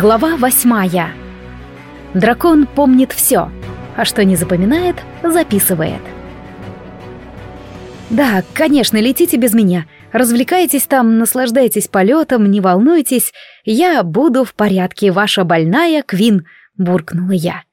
Глава восьмая. Дракон помнит все, а что не запоминает, записывает. Да, конечно, летите без меня. Развлекайтесь там, наслаждайтесь полетом, не волнуйтесь. Я буду в порядке, ваша больная Квин, буркнула я.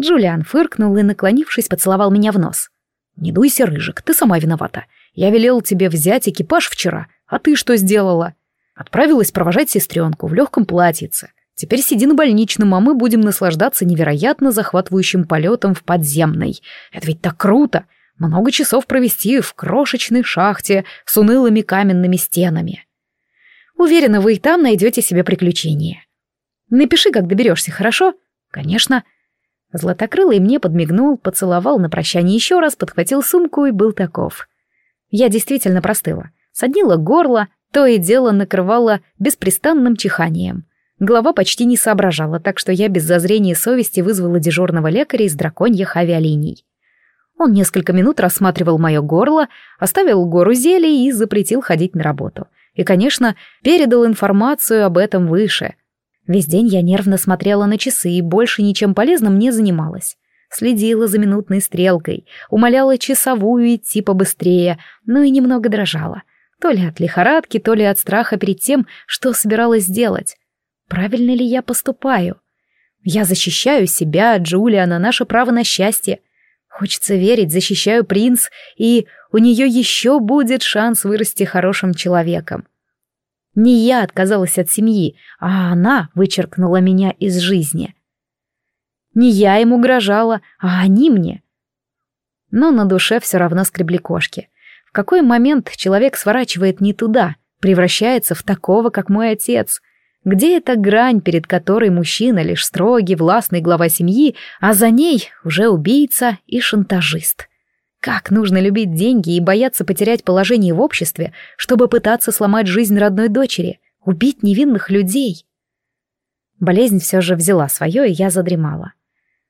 Джулиан фыркнул и, наклонившись, поцеловал меня в нос. «Не дуйся, Рыжик, ты сама виновата. Я велел тебе взять экипаж вчера, а ты что сделала?» Отправилась провожать сестренку в легком платьице. Теперь сиди на больничном, а мы будем наслаждаться невероятно захватывающим полетом в подземной. Это ведь так круто! Много часов провести в крошечной шахте с унылыми каменными стенами. Уверена, вы и там найдете себе приключения. Напиши, как доберешься, хорошо? Конечно. Златокрылый мне подмигнул, поцеловал на прощание еще раз, подхватил сумку и был таков. Я действительно простыла. Соднила горло, то и дело накрывала беспрестанным чиханием. Голова почти не соображала, так что я без зазрения совести вызвала дежурного лекаря из драконьих авиалиний. Он несколько минут рассматривал мое горло, оставил гору зелий и запретил ходить на работу. И, конечно, передал информацию об этом выше. Весь день я нервно смотрела на часы и больше ничем полезным не занималась. Следила за минутной стрелкой, умоляла часовую идти побыстрее, но и немного дрожала. То ли от лихорадки, то ли от страха перед тем, что собиралась сделать. Правильно ли я поступаю? Я защищаю себя, Джулиана, наше право на счастье. Хочется верить, защищаю принц, и у нее еще будет шанс вырасти хорошим человеком. Не я отказалась от семьи, а она вычеркнула меня из жизни. Не я им угрожала, а они мне. Но на душе все равно скребли кошки. В какой момент человек сворачивает не туда, превращается в такого, как мой отец — где эта грань, перед которой мужчина лишь строгий, властный глава семьи, а за ней уже убийца и шантажист? Как нужно любить деньги и бояться потерять положение в обществе, чтобы пытаться сломать жизнь родной дочери, убить невинных людей? Болезнь все же взяла свое, и я задремала.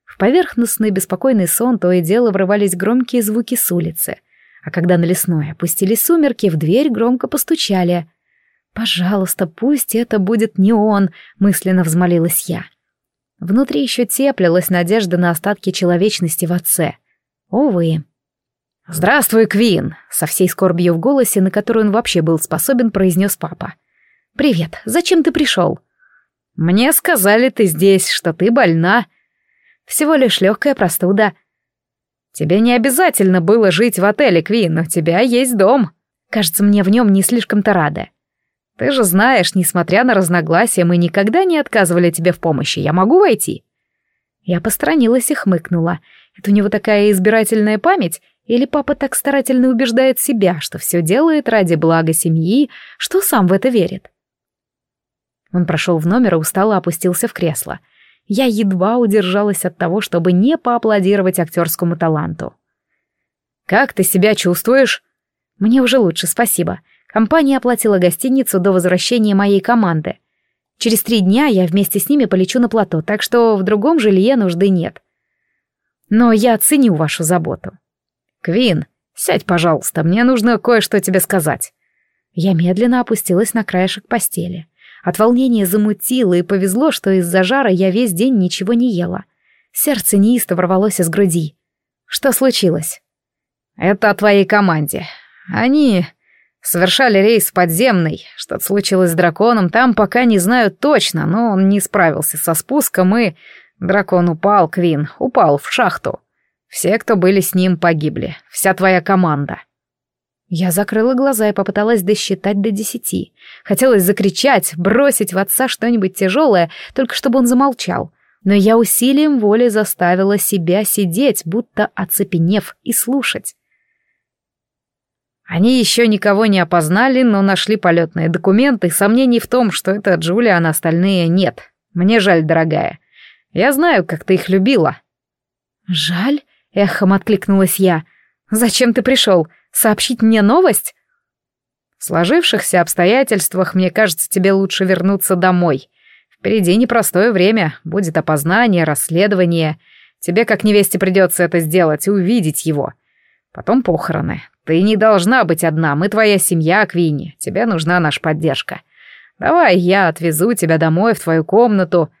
В поверхностный беспокойный сон то и дело врывались громкие звуки с улицы, а когда на лесной опустились сумерки, в дверь громко постучали — «Пожалуйста, пусть это будет не он», — мысленно взмолилась я. Внутри еще теплилась надежда на остатки человечности в отце. Увы. «Здравствуй, Квин!» — со всей скорбью в голосе, на которую он вообще был способен, произнес папа. «Привет, зачем ты пришел?» «Мне сказали, ты здесь, что ты больна. Всего лишь легкая простуда. Тебе не обязательно было жить в отеле, Квин, у тебя есть дом. Кажется, мне в нем не слишком-то рада. Ты же знаешь, несмотря на разногласия, мы никогда не отказывали тебе в помощи. Я могу войти?» Я постранилась и хмыкнула. Это у него такая избирательная память? Или папа так старательно убеждает себя, что все делает ради блага семьи, что сам в это верит? Он прошел в номер и устало опустился в кресло. Я едва удержалась от того, чтобы не поаплодировать актерскому таланту. «Как ты себя чувствуешь?» «Мне уже лучше, спасибо. Компания оплатила гостиницу до возвращения моей команды. Через три дня я вместе с ними полечу на плато, так что в другом жилье нужды нет. Но я ценю вашу заботу. Квин, сядь, пожалуйста, мне нужно кое-что тебе сказать. Я медленно опустилась на краешек постели. От волнения замутило, и повезло, что из-за жара я весь день ничего не ела. Сердце неистово рвалось из груди. Что случилось? Это о твоей команде. Они Совершали рейс подземный. Что-то случилось с драконом, там пока не знаю точно, но он не справился со спуском и... Дракон упал, Квин, упал в шахту. Все, кто были с ним, погибли. Вся твоя команда. Я закрыла глаза и попыталась досчитать до десяти. Хотелось закричать, бросить в отца что-нибудь тяжелое, только чтобы он замолчал. Но я усилием воли заставила себя сидеть, будто оцепенев, и слушать. Они еще никого не опознали, но нашли полетные документы, сомнений в том, что это Джулия, а остальные нет. Мне жаль, дорогая. Я знаю, как ты их любила». «Жаль?» — эхом откликнулась я. «Зачем ты пришел? Сообщить мне новость?» «В сложившихся обстоятельствах, мне кажется, тебе лучше вернуться домой. Впереди непростое время, будет опознание, расследование. Тебе, как невесте, придется это сделать увидеть его. Потом похороны. Ты не должна быть одна, мы твоя семья, Квинни. Тебе нужна наша поддержка. Давай я отвезу тебя домой в твою комнату.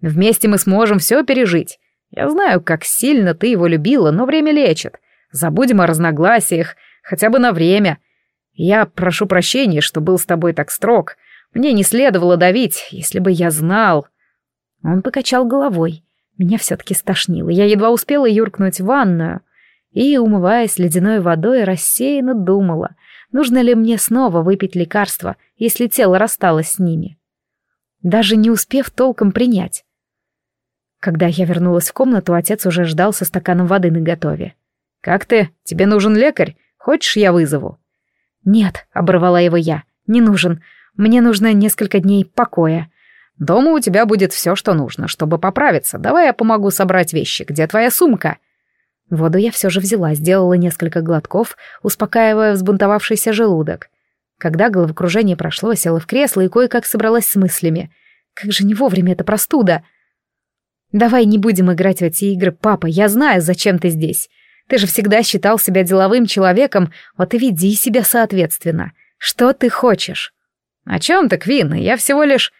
Вместе мы сможем все пережить. Я знаю, как сильно ты его любила, но время лечит. Забудем о разногласиях, хотя бы на время. Я прошу прощения, что был с тобой так строг. Мне не следовало давить, если бы я знал. Он покачал головой. Меня все-таки стошнило. Я едва успела юркнуть в ванную. И, умываясь ледяной водой, рассеянно думала, нужно ли мне снова выпить лекарства, если тело рассталось с ними. Даже не успев толком принять. Когда я вернулась в комнату, отец уже ждал со стаканом воды наготове. «Как ты? Тебе нужен лекарь? Хочешь, я вызову?» «Нет», — оборвала его я, — «не нужен. Мне нужно несколько дней покоя. Дома у тебя будет все, что нужно, чтобы поправиться. Давай я помогу собрать вещи. Где твоя сумка?» Воду я все же взяла, сделала несколько глотков, успокаивая взбунтовавшийся желудок. Когда головокружение прошло, села в кресло и кое-как собралась с мыслями. Как же не вовремя эта простуда. «Давай не будем играть в эти игры, папа, я знаю, зачем ты здесь. Ты же всегда считал себя деловым человеком, вот и веди себя соответственно. Что ты хочешь?» «О чем ты, Квин? Я всего лишь...»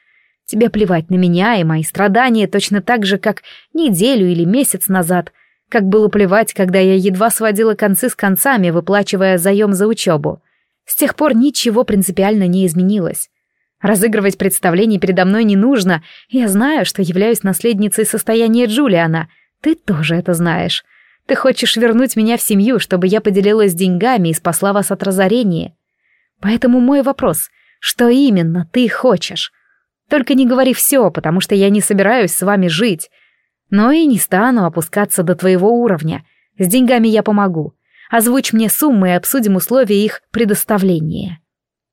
«Тебе плевать на меня и мои страдания точно так же, как неделю или месяц назад», как было плевать, когда я едва сводила концы с концами, выплачивая заем за учебу. С тех пор ничего принципиально не изменилось. Разыгрывать представление передо мной не нужно. Я знаю, что являюсь наследницей состояния Джулиана. Ты тоже это знаешь. Ты хочешь вернуть меня в семью, чтобы я поделилась деньгами и спасла вас от разорения. Поэтому мой вопрос — что именно ты хочешь? Только не говори все, потому что я не собираюсь с вами жить. Но и не стану опускаться до твоего уровня. С деньгами я помогу. Озвучь мне суммы и обсудим условия их предоставления».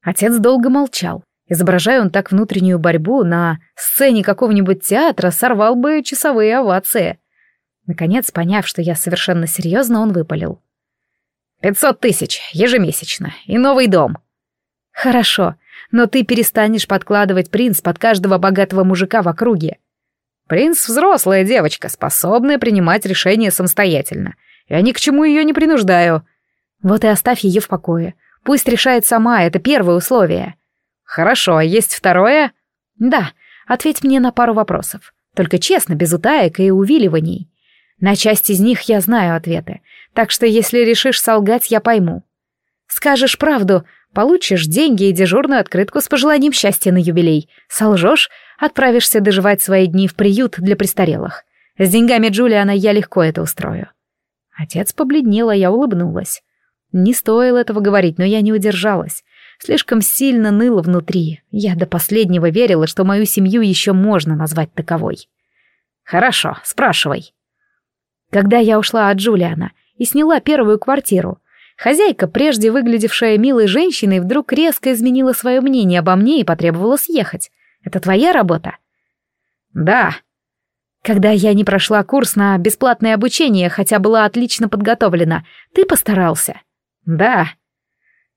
Отец долго молчал. Изображая он так внутреннюю борьбу, на сцене какого-нибудь театра сорвал бы часовые овации. Наконец, поняв, что я совершенно серьезно, он выпалил. «Пятьсот тысяч ежемесячно и новый дом». «Хорошо, но ты перестанешь подкладывать принц под каждого богатого мужика в округе. Принц — взрослая девочка, способная принимать решения самостоятельно. Я ни к чему ее не принуждаю. Вот и оставь ее в покое. Пусть решает сама, это первое условие. Хорошо, а есть второе? Да, ответь мне на пару вопросов. Только честно, без утаек и увиливаний. На часть из них я знаю ответы, так что если решишь солгать, я пойму. Скажешь правду, получишь деньги и дежурную открытку с пожеланием счастья на юбилей. Солжешь, Отправишься доживать свои дни в приют для престарелых. С деньгами Джулиана я легко это устрою». Отец побледнел, а я улыбнулась. Не стоило этого говорить, но я не удержалась. Слишком сильно ныло внутри. Я до последнего верила, что мою семью еще можно назвать таковой. «Хорошо, спрашивай». Когда я ушла от Джулиана и сняла первую квартиру, хозяйка, прежде выглядевшая милой женщиной, вдруг резко изменила свое мнение обо мне и потребовала съехать. Это твоя работа?» «Да». «Когда я не прошла курс на бесплатное обучение, хотя была отлично подготовлена, ты постарался?» «Да».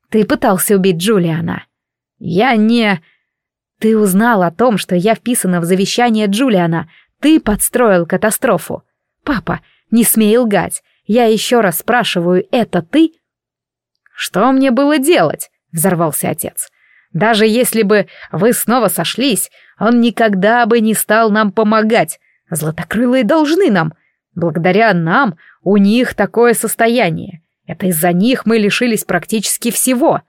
«Ты пытался убить Джулиана?» «Я не...» «Ты узнал о том, что я вписана в завещание Джулиана. Ты подстроил катастрофу. Папа, не смей лгать. Я еще раз спрашиваю, это ты?» «Что мне было делать?» — взорвался отец. Даже если бы вы снова сошлись, он никогда бы не стал нам помогать. Златокрылые должны нам. Благодаря нам у них такое состояние. Это из-за них мы лишились практически всего.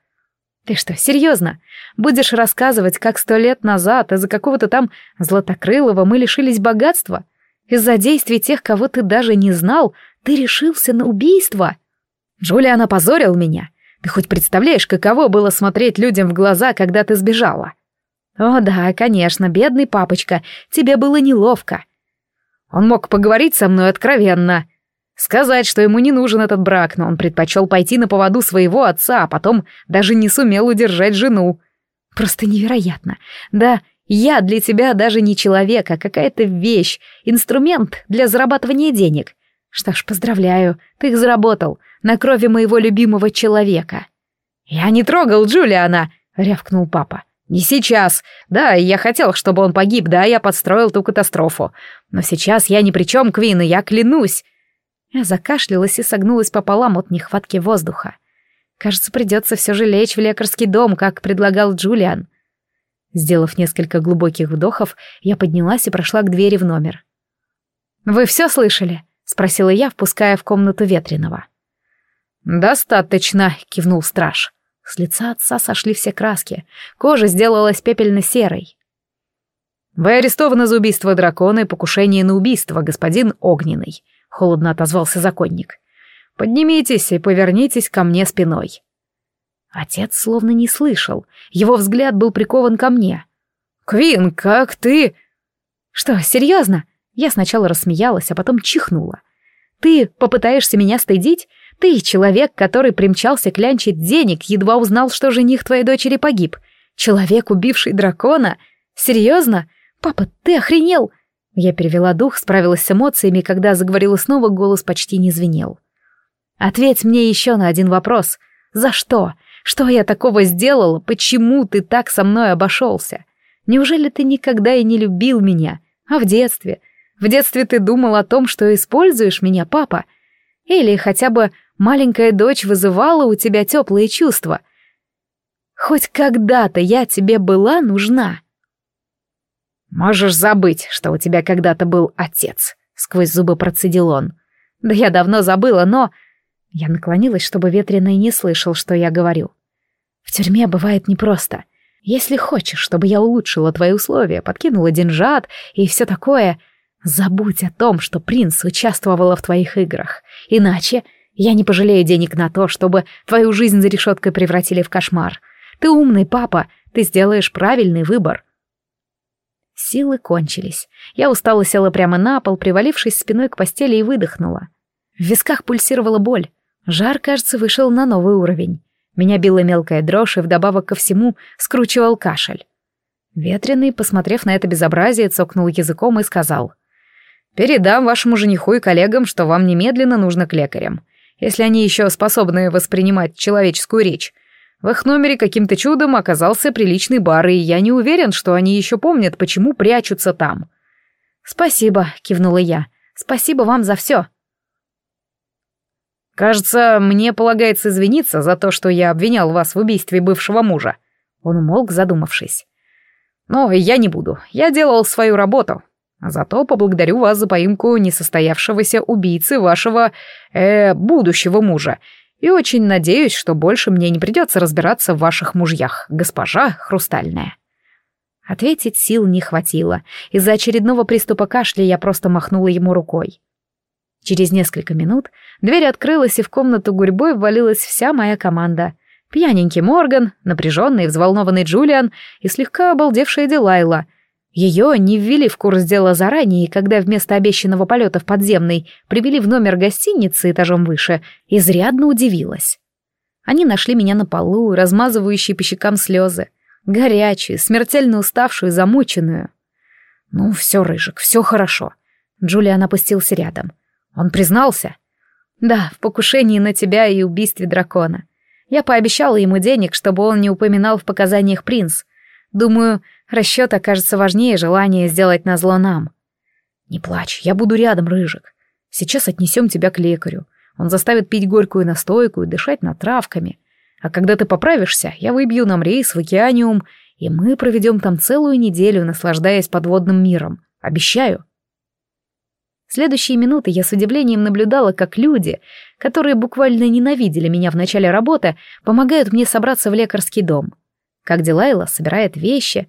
Ты что, серьезно? Будешь рассказывать, как сто лет назад из-за какого-то там Златокрылого мы лишились богатства? Из-за действий тех, кого ты даже не знал, ты решился на убийство? Джулиан опозорил меня. Ты хоть представляешь, каково было смотреть людям в глаза, когда ты сбежала? О да, конечно, бедный папочка, тебе было неловко. Он мог поговорить со мной откровенно, сказать, что ему не нужен этот брак, но он предпочел пойти на поводу своего отца, а потом даже не сумел удержать жену. Просто невероятно. Да, я для тебя даже не человек, а какая-то вещь, инструмент для зарабатывания денег. Что ж, поздравляю, ты их заработал на крови моего любимого человека. «Я не трогал Джулиана!» — рявкнул папа. «Не сейчас. Да, я хотел, чтобы он погиб, да, я подстроил ту катастрофу. Но сейчас я ни при чем, Квин, и я клянусь!» Я закашлялась и согнулась пополам от нехватки воздуха. Кажется, придется все же лечь в лекарский дом, как предлагал Джулиан. Сделав несколько глубоких вдохов, я поднялась и прошла к двери в номер. «Вы все слышали?» — спросила я, впуская в комнату ветреного. «Достаточно», — кивнул страж. С лица отца сошли все краски. Кожа сделалась пепельно-серой. «Вы арестованы за убийство дракона и покушение на убийство, господин Огненный», — холодно отозвался законник. «Поднимитесь и повернитесь ко мне спиной». Отец словно не слышал. Его взгляд был прикован ко мне. «Квин, как ты...» «Что, серьезно?» Я сначала рассмеялась, а потом чихнула. «Ты попытаешься меня стыдить? Ты человек, который примчался клянчить денег, едва узнал, что жених твоей дочери погиб. Человек, убивший дракона? Серьезно? Папа, ты охренел?» Я перевела дух, справилась с эмоциями, когда заговорила снова, голос почти не звенел. «Ответь мне еще на один вопрос. За что? Что я такого сделала? Почему ты так со мной обошелся? Неужели ты никогда и не любил меня? А в детстве? В детстве ты думал о том, что используешь меня, папа? Или хотя бы маленькая дочь вызывала у тебя теплые чувства? Хоть когда-то я тебе была нужна?» «Можешь забыть, что у тебя когда-то был отец», — сквозь зубы процедил он. «Да я давно забыла, но...» Я наклонилась, чтобы ветреный не слышал, что я говорю. В тюрьме бывает непросто. Если хочешь, чтобы я улучшила твои условия, подкинула деньжат и все такое, забудь о том, что принц участвовала в твоих играх. Иначе я не пожалею денег на то, чтобы твою жизнь за решеткой превратили в кошмар. Ты умный папа, ты сделаешь правильный выбор. Силы кончились. Я устало села прямо на пол, привалившись спиной к постели и выдохнула. В висках пульсировала боль. Жар, кажется, вышел на новый уровень. Меня била мелкая дрожь и вдобавок ко всему скручивал кашель. Ветреный, посмотрев на это безобразие, цокнул языком и сказал. «Передам вашему жениху и коллегам, что вам немедленно нужно к лекарям, если они еще способны воспринимать человеческую речь. В их номере каким-то чудом оказался приличный бар, и я не уверен, что они еще помнят, почему прячутся там». «Спасибо», — кивнула я. «Спасибо вам за все». «Кажется, мне полагается извиниться за то, что я обвинял вас в убийстве бывшего мужа». Он умолк, задумавшись. «Но я не буду. Я делал свою работу. А зато поблагодарю вас за поимку несостоявшегося убийцы вашего... э... будущего мужа. И очень надеюсь, что больше мне не придется разбираться в ваших мужьях, госпожа Хрустальная». Ответить сил не хватило. Из-за очередного приступа кашля я просто махнула ему рукой. Через несколько минут дверь открылась, и в комнату гурьбой ввалилась вся моя команда. Пьяненький Морган, напряженный и взволнованный Джулиан и слегка обалдевшая Дилайла. Ее не ввели в курс дела заранее, когда вместо обещанного полета в подземный привели в номер гостиницы этажом выше, изрядно удивилась. Они нашли меня на полу, размазывающие по щекам слезы. Горячую, смертельно уставшую, замученную. «Ну, все, Рыжик, все хорошо». Джулиан опустился рядом. Он признался? Да, в покушении на тебя и убийстве дракона. Я пообещала ему денег, чтобы он не упоминал в показаниях принц. Думаю, расчет окажется важнее желания сделать назло нам. Не плачь, я буду рядом, Рыжик. Сейчас отнесем тебя к лекарю. Он заставит пить горькую настойку и дышать над травками. А когда ты поправишься, я выбью нам рейс в океаниум, и мы проведем там целую неделю, наслаждаясь подводным миром. Обещаю. Следующие минуты я с удивлением наблюдала, как люди, которые буквально ненавидели меня в начале работы, помогают мне собраться в лекарский дом. Как Дилайла собирает вещи,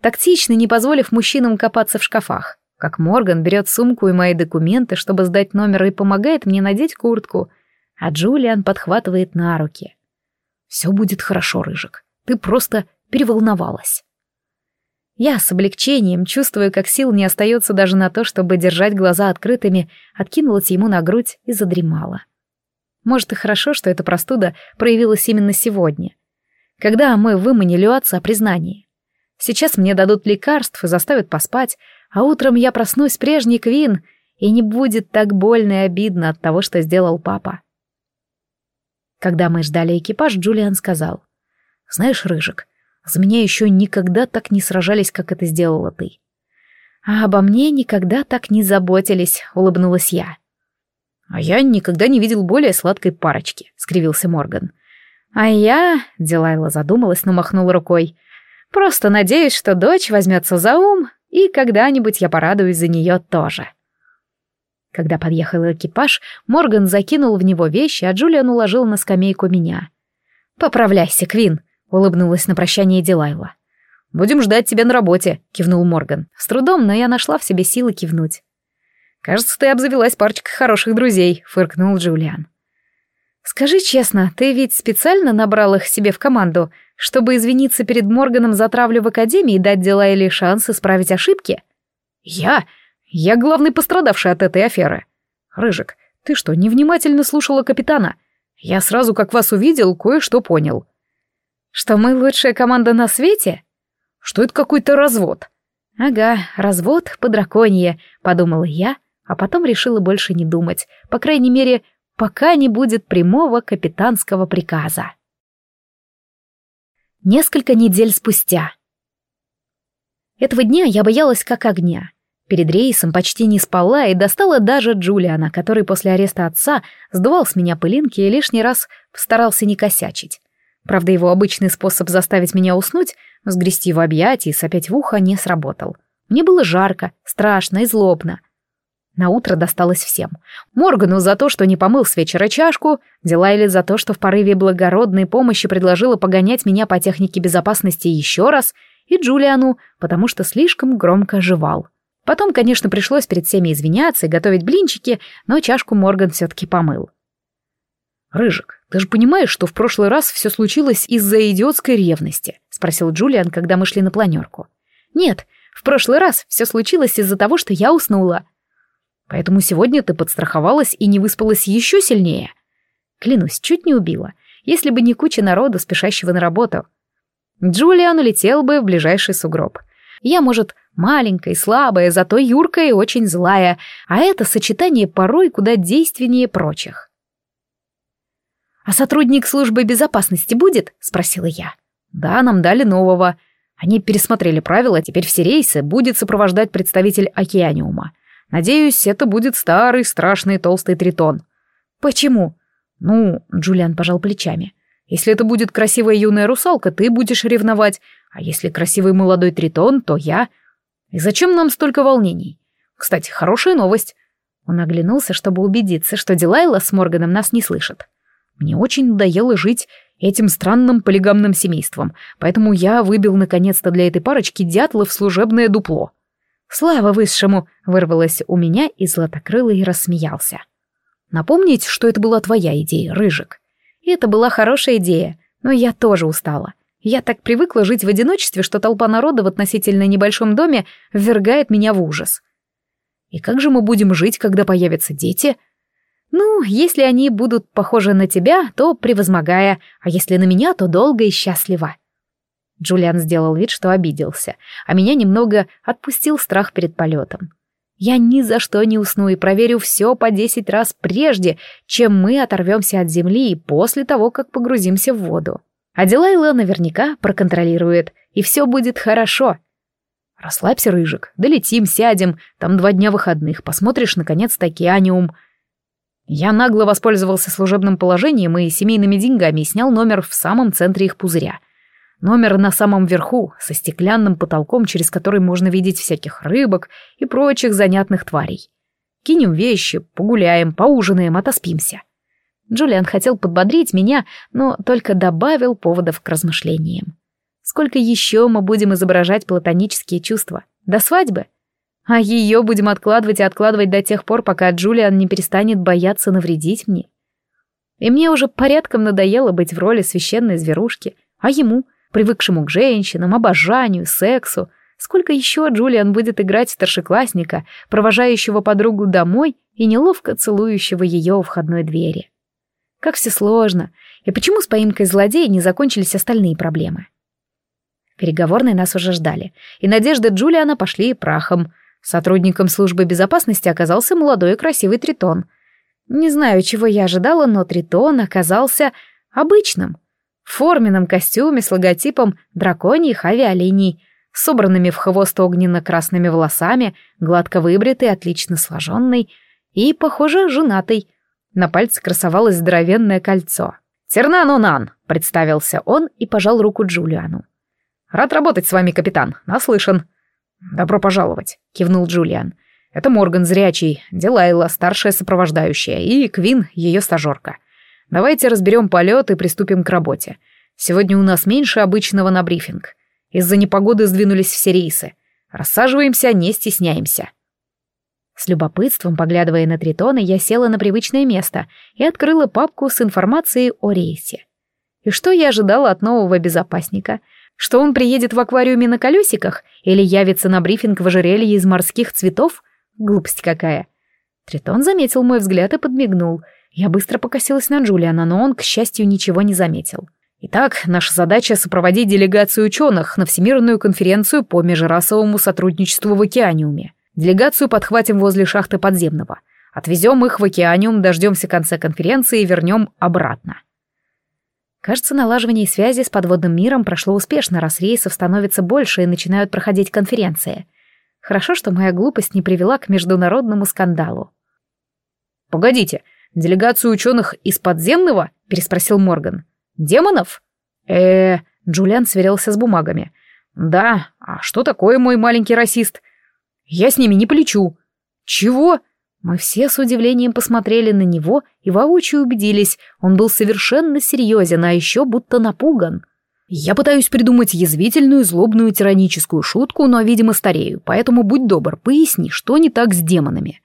тактично не позволив мужчинам копаться в шкафах. Как Морган берет сумку и мои документы, чтобы сдать номер, и помогает мне надеть куртку, а Джулиан подхватывает на руки. «Все будет хорошо, Рыжик. Ты просто переволновалась». Я с облегчением, чувствуя, как сил не остается даже на то, чтобы держать глаза открытыми, откинулась ему на грудь и задремала. Может, и хорошо, что эта простуда проявилась именно сегодня, когда мы выманили у отца признание. Сейчас мне дадут лекарств и заставят поспать, а утром я проснусь прежний Квин, и не будет так больно и обидно от того, что сделал папа. Когда мы ждали экипаж, Джулиан сказал. «Знаешь, Рыжик, за меня еще никогда так не сражались, как это сделала ты. А обо мне никогда так не заботились, улыбнулась я. А я никогда не видел более сладкой парочки, скривился Морган. А я, Дилайла задумалась, но махнула рукой. Просто надеюсь, что дочь возьмется за ум, и когда-нибудь я порадуюсь за нее тоже. Когда подъехал экипаж, Морган закинул в него вещи, а Джулиан уложил на скамейку меня. «Поправляйся, Квин», — улыбнулась на прощание Дилайла. «Будем ждать тебя на работе», — кивнул Морган. С трудом, но я нашла в себе силы кивнуть. «Кажется, ты обзавелась парочкой хороших друзей», — фыркнул Джулиан. «Скажи честно, ты ведь специально набрал их себе в команду, чтобы извиниться перед Морганом за травлю в Академии и дать дела или шанс исправить ошибки?» «Я? Я главный пострадавший от этой аферы. Рыжик, ты что, невнимательно слушала капитана? Я сразу, как вас увидел, кое-что понял». «Что мы лучшая команда на свете?» «Что это какой-то развод?» «Ага, развод по драконье», — подумала я, а потом решила больше не думать, по крайней мере, пока не будет прямого капитанского приказа. Несколько недель спустя. Этого дня я боялась как огня. Перед рейсом почти не спала и достала даже Джулиана, который после ареста отца сдувал с меня пылинки и лишний раз старался не косячить. Правда, его обычный способ заставить меня уснуть, сгрести в объятия и сопеть в ухо, не сработал. Мне было жарко, страшно и злобно. На утро досталось всем. Моргану за то, что не помыл с вечера чашку, Дилайли за то, что в порыве благородной помощи предложила погонять меня по технике безопасности еще раз, и Джулиану, потому что слишком громко жевал. Потом, конечно, пришлось перед всеми извиняться и готовить блинчики, но чашку Морган все-таки помыл. «Рыжик, ты же понимаешь, что в прошлый раз все случилось из-за идиотской ревности?» — спросил Джулиан, когда мы шли на планерку. «Нет, в прошлый раз все случилось из-за того, что я уснула», Поэтому сегодня ты подстраховалась и не выспалась еще сильнее. Клянусь, чуть не убила, если бы не куча народу, спешащего на работу. Джулиан улетел бы в ближайший сугроб. Я, может, маленькая и слабая, зато юркая и очень злая, а это сочетание порой куда действеннее прочих. «А сотрудник службы безопасности будет?» — спросила я. «Да, нам дали нового. Они пересмотрели правила, теперь все рейсы будет сопровождать представитель Океаниума. Надеюсь, это будет старый, страшный толстый тритон. Почему? Ну, Джулиан пожал плечами. Если это будет красивая юная русалка, ты будешь ревновать, а если красивый молодой тритон, то я. И зачем нам столько волнений? Кстати, хорошая новость. Он оглянулся, чтобы убедиться, что Дилайла с Морганом нас не слышит. Мне очень надоело жить этим странным полигамным семейством, поэтому я выбил наконец-то для этой парочки дятлов в служебное дупло. «Слава высшему!» — вырвалось у меня, и Златокрылый рассмеялся. «Напомнить, что это была твоя идея, Рыжик?» И это была хорошая идея, но я тоже устала. Я так привыкла жить в одиночестве, что толпа народа в относительно небольшом доме ввергает меня в ужас. «И как же мы будем жить, когда появятся дети?» «Ну, если они будут похожи на тебя, то превозмогая, а если на меня, то долго и счастливо». Джулиан сделал вид, что обиделся, а меня немного отпустил страх перед полетом. Я ни за что не усну и проверю все по десять раз прежде, чем мы оторвемся от земли и после того, как погрузимся в воду. А Дилайла наверняка проконтролирует, и все будет хорошо. Расслабься, Рыжик, долетим, сядем, там два дня выходных, посмотришь, наконец-то, океаниум. Я нагло воспользовался служебным положением и семейными деньгами и снял номер в самом центре их пузыря — Номер на самом верху, со стеклянным потолком, через который можно видеть всяких рыбок и прочих занятных тварей. Кинем вещи, погуляем, поужинаем, отоспимся. Джулиан хотел подбодрить меня, но только добавил поводов к размышлениям. Сколько еще мы будем изображать платонические чувства? До свадьбы? А ее будем откладывать и откладывать до тех пор, пока Джулиан не перестанет бояться навредить мне. И мне уже порядком надоело быть в роли священной зверушки, а ему — привыкшему к женщинам, обожанию, сексу. Сколько еще Джулиан будет играть старшеклассника, провожающего подругу домой и неловко целующего ее у входной двери? Как все сложно. И почему с поимкой злодея не закончились остальные проблемы? Переговорные нас уже ждали, и надежды Джулиана пошли прахом. Сотрудником службы безопасности оказался молодой и красивый Тритон. Не знаю, чего я ожидала, но Тритон оказался обычным — в форменном костюме с логотипом драконьих авиалиний, собранными в хвост огненно-красными волосами, гладко выбритый, отлично сложенный и, похоже, женатый. На пальце красовалось здоровенное кольцо. «Тернан Онан!» — представился он и пожал руку Джулиану. «Рад работать с вами, капитан. Наслышан». «Добро пожаловать», — кивнул Джулиан. «Это Морган зрячий, Дилайла, старшая сопровождающая, и Квин, ее стажерка. Давайте разберем полет и приступим к работе. Сегодня у нас меньше обычного на брифинг. Из-за непогоды сдвинулись все рейсы. Рассаживаемся, не стесняемся». С любопытством, поглядывая на Тритона, я села на привычное место и открыла папку с информацией о рейсе. И что я ожидала от нового безопасника? Что он приедет в аквариуме на колесиках или явится на брифинг в ожерелье из морских цветов? Глупость какая. Тритон заметил мой взгляд и подмигнул. Я быстро покосилась на Джулиана, но он, к счастью, ничего не заметил. Итак, наша задача — сопроводить делегацию ученых на Всемирную конференцию по межрасовому сотрудничеству в океаниуме. Делегацию подхватим возле шахты подземного. Отвезем их в океаниум, дождемся конца конференции и вернем обратно. Кажется, налаживание связи с подводным миром прошло успешно, раз рейсов становится больше и начинают проходить конференции. Хорошо, что моя глупость не привела к международному скандалу. «Погодите, делегацию ученых из подземного?» — переспросил Морган. «Демонов?» э, -э Джулиан сверился с бумагами. «Да, а что такое мой маленький расист? Я с ними не полечу». «Чего?» Мы все с удивлением посмотрели на него и воочию убедились, он был совершенно серьезен, а еще будто напуган. Я пытаюсь придумать язвительную, злобную, тираническую шутку, но, видимо, старею, поэтому будь добр, поясни, что не так с демонами.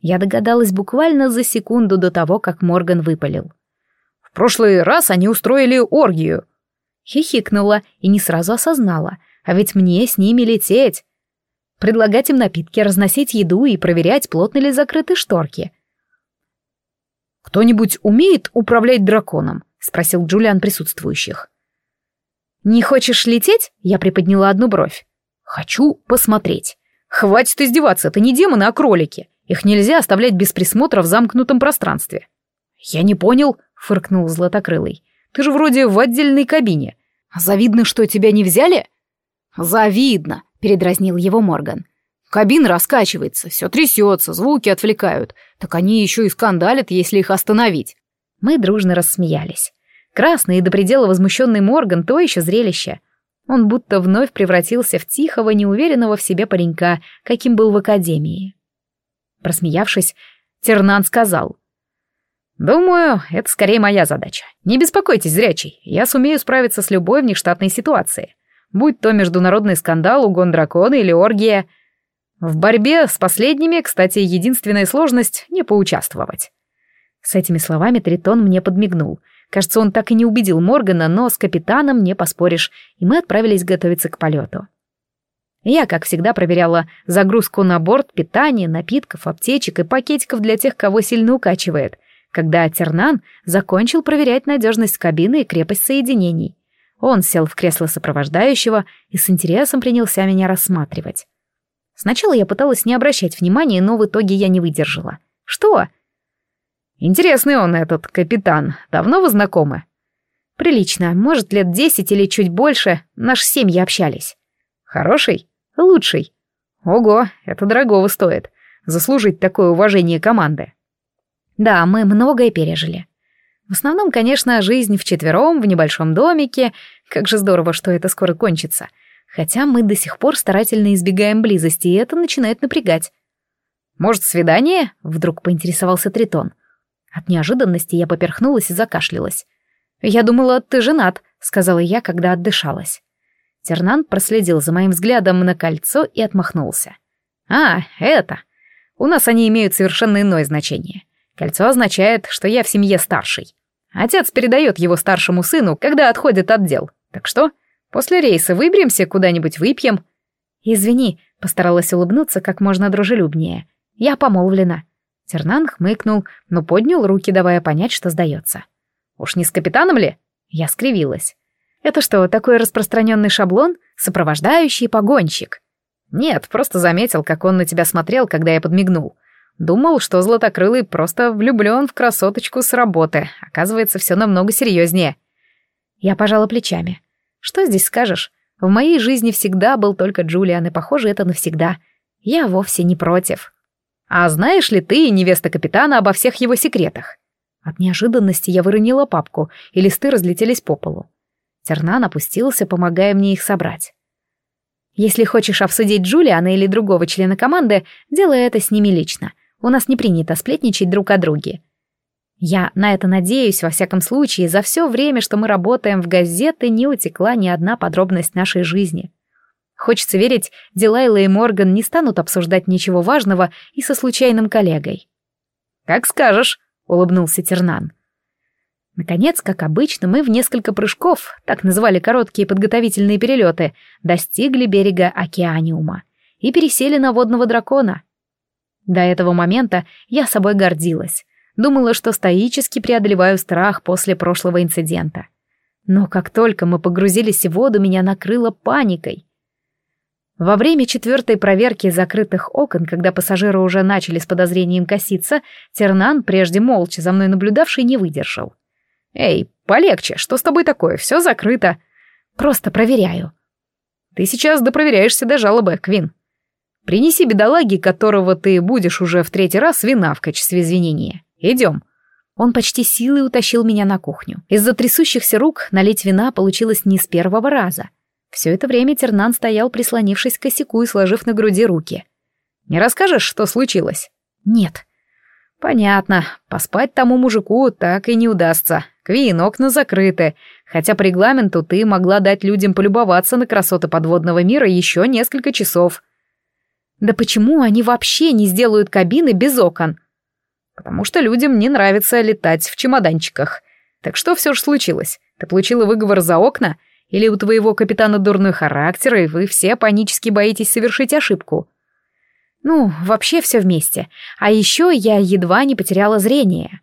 Я догадалась буквально за секунду до того, как Морган выпалил. В прошлый раз они устроили оргию. Хихикнула и не сразу осознала, а ведь мне с ними лететь предлагать им напитки, разносить еду и проверять, плотно ли закрыты шторки. «Кто-нибудь умеет управлять драконом?» — спросил Джулиан присутствующих. «Не хочешь лететь?» — я приподняла одну бровь. «Хочу посмотреть. Хватит издеваться, это не демоны, а кролики. Их нельзя оставлять без присмотра в замкнутом пространстве». «Я не понял», — фыркнул Златокрылый. «Ты же вроде в отдельной кабине. Завидно, что тебя не взяли?» «Завидно», передразнил его Морган. Кабина раскачивается, все трясется, звуки отвлекают. Так они еще и скандалят, если их остановить. Мы дружно рассмеялись. Красный и до предела возмущенный Морган — то еще зрелище. Он будто вновь превратился в тихого, неуверенного в себе паренька, каким был в академии. Просмеявшись, Тернан сказал. «Думаю, это скорее моя задача. Не беспокойтесь, зрячий, я сумею справиться с любой внештатной ситуацией будь то международный скандал, угон дракона или оргия. В борьбе с последними, кстати, единственная сложность — не поучаствовать. С этими словами Тритон мне подмигнул. Кажется, он так и не убедил Моргана, но с капитаном не поспоришь, и мы отправились готовиться к полету. Я, как всегда, проверяла загрузку на борт, питание, напитков, аптечек и пакетиков для тех, кого сильно укачивает, когда Тернан закончил проверять надежность кабины и крепость соединений. Он сел в кресло сопровождающего и с интересом принялся меня рассматривать. Сначала я пыталась не обращать внимания, но в итоге я не выдержала. «Что?» «Интересный он, этот капитан. Давно вы знакомы?» «Прилично. Может, лет десять или чуть больше. Наши семьи общались». «Хороший? Лучший?» «Ого, это дорогого стоит. Заслужить такое уважение команды». «Да, мы многое пережили. В основном, конечно, жизнь вчетвером в небольшом домике. Как же здорово, что это скоро кончится. Хотя мы до сих пор старательно избегаем близости, и это начинает напрягать. «Может, свидание?» — вдруг поинтересовался Тритон. От неожиданности я поперхнулась и закашлялась. «Я думала, ты женат», — сказала я, когда отдышалась. Тернан проследил за моим взглядом на кольцо и отмахнулся. «А, это. У нас они имеют совершенно иное значение. Кольцо означает, что я в семье старший. Отец передает его старшему сыну, когда отходит от дел. Так что, после рейса выберемся куда-нибудь выпьем?» «Извини», — постаралась улыбнуться как можно дружелюбнее. «Я помолвлена». Тернан хмыкнул, но поднял руки, давая понять, что сдается. «Уж не с капитаном ли?» Я скривилась. «Это что, такой распространенный шаблон? Сопровождающий погонщик?» «Нет, просто заметил, как он на тебя смотрел, когда я подмигнул. Думал, что Златокрылый просто влюблен в красоточку с работы. Оказывается, все намного серьезнее. Я пожала плечами. Что здесь скажешь? В моей жизни всегда был только Джулиан, и, похоже, это навсегда. Я вовсе не против. А знаешь ли ты, невеста капитана, обо всех его секретах? От неожиданности я выронила папку, и листы разлетелись по полу. Тернан опустился, помогая мне их собрать. Если хочешь обсудить Джулиана или другого члена команды, делай это с ними лично. У нас не принято сплетничать друг о друге. Я на это надеюсь, во всяком случае, за все время, что мы работаем в газеты, не утекла ни одна подробность нашей жизни. Хочется верить, Дилайла и Морган не станут обсуждать ничего важного и со случайным коллегой. «Как скажешь», — улыбнулся Тернан. Наконец, как обычно, мы в несколько прыжков, так называли короткие подготовительные перелеты, достигли берега Океаниума и пересели на водного дракона. До этого момента я собой гордилась. Думала, что стоически преодолеваю страх после прошлого инцидента. Но как только мы погрузились в воду, меня накрыло паникой. Во время четвертой проверки закрытых окон, когда пассажиры уже начали с подозрением коситься, Тернан, прежде молча за мной наблюдавший, не выдержал. «Эй, полегче, что с тобой такое? Все закрыто». «Просто проверяю». «Ты сейчас допроверяешься до жалобы, Квин. Принеси бедолаге, которого ты будешь уже в третий раз, вина в качестве извинения. Идем». Он почти силой утащил меня на кухню. Из-за трясущихся рук налить вина получилось не с первого раза. Все это время Тернан стоял, прислонившись к косяку и сложив на груди руки. «Не расскажешь, что случилось?» «Нет». «Понятно. Поспать тому мужику так и не удастся. Квин, окна закрыты, хотя по регламенту ты могла дать людям полюбоваться на красоты подводного мира еще несколько часов. Да почему они вообще не сделают кабины без окон? Потому что людям не нравится летать в чемоданчиках. Так что все же случилось? Ты получила выговор за окна? Или у твоего капитана дурной характер, и вы все панически боитесь совершить ошибку? Ну, вообще все вместе. А еще я едва не потеряла зрение.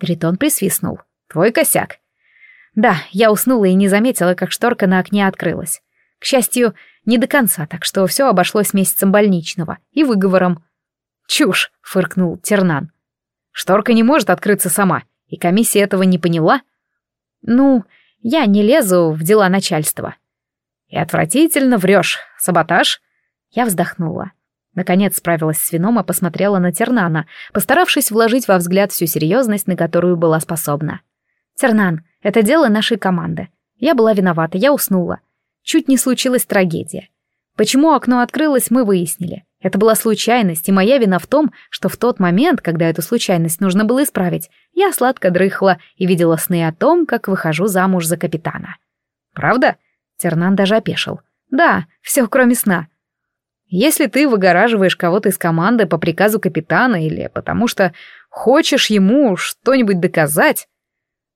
Тритон присвистнул. Твой косяк. Да, я уснула и не заметила, как шторка на окне открылась. К счастью, не до конца, так что все обошлось месяцем больничного и выговором. «Чушь!» — фыркнул Тернан. «Шторка не может открыться сама, и комиссия этого не поняла?» «Ну, я не лезу в дела начальства». «И отвратительно врешь. Саботаж?» Я вздохнула. Наконец справилась с вином и посмотрела на Тернана, постаравшись вложить во взгляд всю серьезность, на которую была способна. «Тернан, это дело нашей команды. Я была виновата, я уснула. Чуть не случилась трагедия. Почему окно открылось, мы выяснили. Это была случайность, и моя вина в том, что в тот момент, когда эту случайность нужно было исправить, я сладко дрыхла и видела сны о том, как выхожу замуж за капитана. «Правда?» Тернан даже опешил. «Да, все кроме сна». «Если ты выгораживаешь кого-то из команды по приказу капитана или потому что хочешь ему что-нибудь доказать,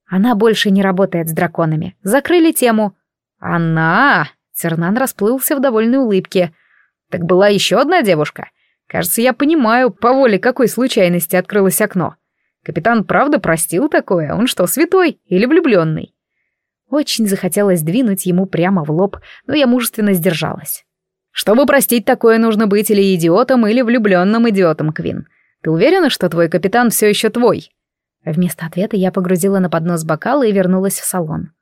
она больше не работает с драконами. Закрыли тему. Она! Цернан расплылся в довольной улыбке. Так была еще одна девушка. Кажется, я понимаю, по воле какой случайности открылось окно. Капитан правда простил такое? Он что, святой или влюбленный? Очень захотелось двинуть ему прямо в лоб, но я мужественно сдержалась. Чтобы простить такое, нужно быть или идиотом, или влюбленным идиотом, Квин. Ты уверена, что твой капитан все еще твой? Вместо ответа я погрузила на поднос бокалы и вернулась в салон.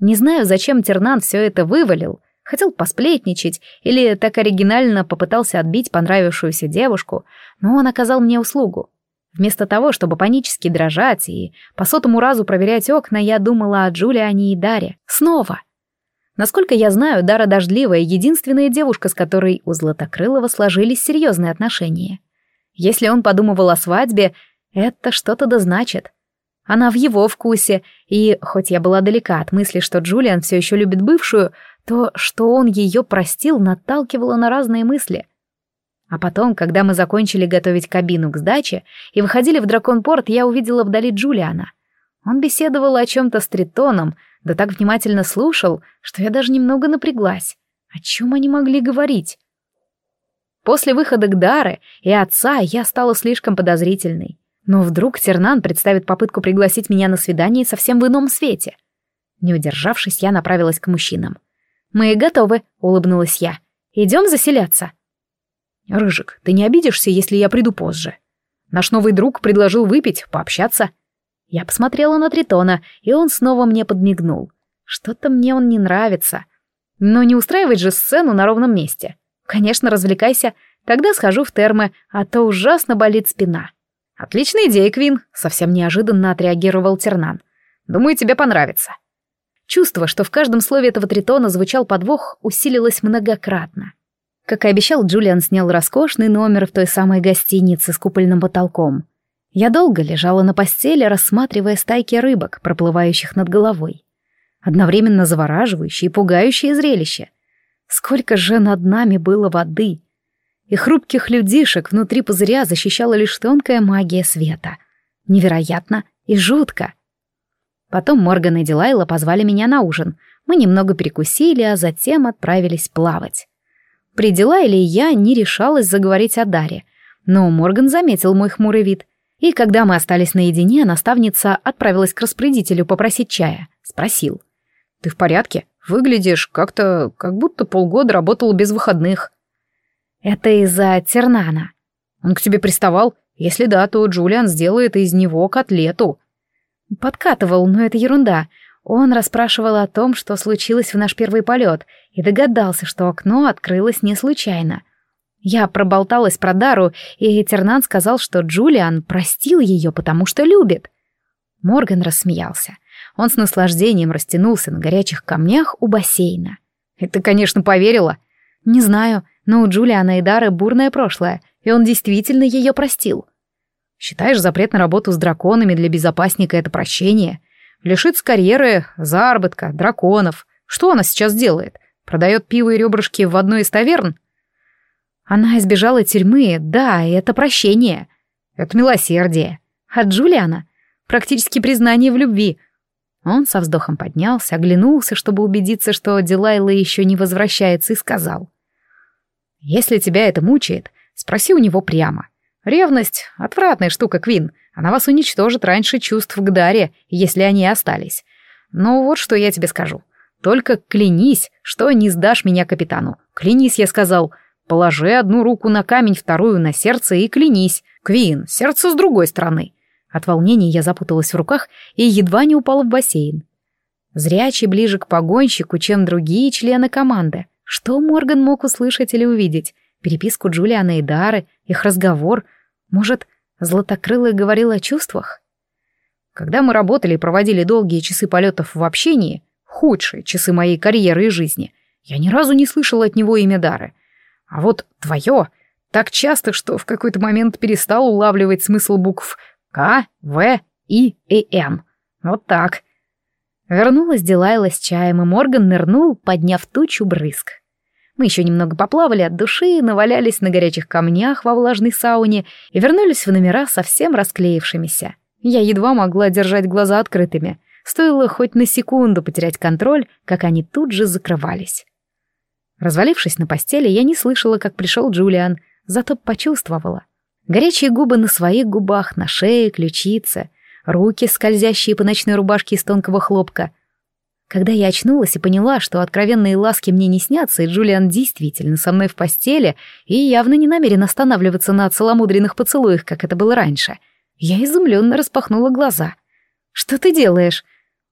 Не знаю, зачем Тернан все это вывалил. Хотел посплетничать или так оригинально попытался отбить понравившуюся девушку, но он оказал мне услугу. Вместо того, чтобы панически дрожать и по сотому разу проверять окна, я думала о Джулиане и Даре. Снова. Насколько я знаю, Дара Дождливая — единственная девушка, с которой у Златокрылова сложились серьезные отношения. Если он подумывал о свадьбе, это что-то да значит. Она в его вкусе, и, хоть я была далека от мысли, что Джулиан все еще любит бывшую, то, что он ее простил, наталкивало на разные мысли. А потом, когда мы закончили готовить кабину к сдаче и выходили в Драконпорт, я увидела вдали Джулиана. Он беседовал о чем-то с Тритоном, да так внимательно слушал, что я даже немного напряглась. О чем они могли говорить? После выхода к Дары и отца я стала слишком подозрительной. Но вдруг Тернан представит попытку пригласить меня на свидание совсем в ином свете. Не удержавшись, я направилась к мужчинам. «Мы готовы», — улыбнулась я. «Идем заселяться». «Рыжик, ты не обидишься, если я приду позже? Наш новый друг предложил выпить, пообщаться». Я посмотрела на Тритона, и он снова мне подмигнул. Что-то мне он не нравится. Но не устраивать же сцену на ровном месте. Конечно, развлекайся, тогда схожу в термы, а то ужасно болит спина. «Отличная идея, Квин», — совсем неожиданно отреагировал Тернан. «Думаю, тебе понравится». Чувство, что в каждом слове этого тритона звучал подвох, усилилось многократно. Как и обещал, Джулиан снял роскошный номер в той самой гостинице с купольным потолком. Я долго лежала на постели, рассматривая стайки рыбок, проплывающих над головой. Одновременно завораживающее и пугающее зрелище. Сколько же над нами было воды! И хрупких людишек внутри пузыря защищала лишь тонкая магия света. Невероятно и жутко. Потом Морган и Дилайла позвали меня на ужин. Мы немного перекусили, а затем отправились плавать. При Дилайле я не решалась заговорить о Даре, но Морган заметил мой хмурый вид. И когда мы остались наедине, наставница отправилась к распорядителю попросить чая. Спросил. «Ты в порядке? Выглядишь как-то, как будто полгода работал без выходных». «Это из-за Тернана». «Он к тебе приставал? Если да, то Джулиан сделает из него котлету». Подкатывал, но это ерунда. Он расспрашивал о том, что случилось в наш первый полет, и догадался, что окно открылось не случайно. Я проболталась про Дару, и Тернан сказал, что Джулиан простил ее, потому что любит. Морган рассмеялся. Он с наслаждением растянулся на горячих камнях у бассейна. «И ты, конечно, поверила?» «Не знаю, но у Джулиана и Дары бурное прошлое, и он действительно ее простил». Считаешь запрет на работу с драконами для безопасника это прощение? Лишится карьеры, заработка, драконов. Что она сейчас делает? Продает пиво и ребрышки в одной из таверн? Она избежала тюрьмы, да, это прощение. Это милосердие. А Джулиана? Практически признание в любви. Он со вздохом поднялся, оглянулся, чтобы убедиться, что Дилайла еще не возвращается, и сказал. «Если тебя это мучает, спроси у него прямо. Ревность — отвратная штука, Квин. Она вас уничтожит раньше чувств к Даре, если они остались. Но вот что я тебе скажу. Только клянись, что не сдашь меня капитану. Клянись, я сказал. Положи одну руку на камень, вторую на сердце и клянись. Квин, сердце с другой стороны. От волнения я запуталась в руках и едва не упала в бассейн. Зрячий ближе к погонщику, чем другие члены команды. Что Морган мог услышать или увидеть? Переписку Джулиана и Дары, их разговор — может, Златокрылая говорила о чувствах? Когда мы работали и проводили долгие часы полетов в общении, худшие часы моей карьеры и жизни, я ни разу не слышала от него имя Дары. А вот твое так часто, что в какой-то момент перестал улавливать смысл букв К, В, И и Н. Вот так. Вернулась Дилайла с чаем, и Морган нырнул, подняв тучу брызг. Мы еще немного поплавали от души, навалялись на горячих камнях во влажной сауне и вернулись в номера совсем расклеившимися. Я едва могла держать глаза открытыми. Стоило хоть на секунду потерять контроль, как они тут же закрывались. Развалившись на постели, я не слышала, как пришел Джулиан, зато почувствовала. Горячие губы на своих губах, на шее, ключице, руки, скользящие по ночной рубашке из тонкого хлопка, когда я очнулась и поняла, что откровенные ласки мне не снятся, и Джулиан действительно со мной в постели и явно не намерен останавливаться на целомудренных поцелуях, как это было раньше, я изумленно распахнула глаза. «Что ты делаешь?»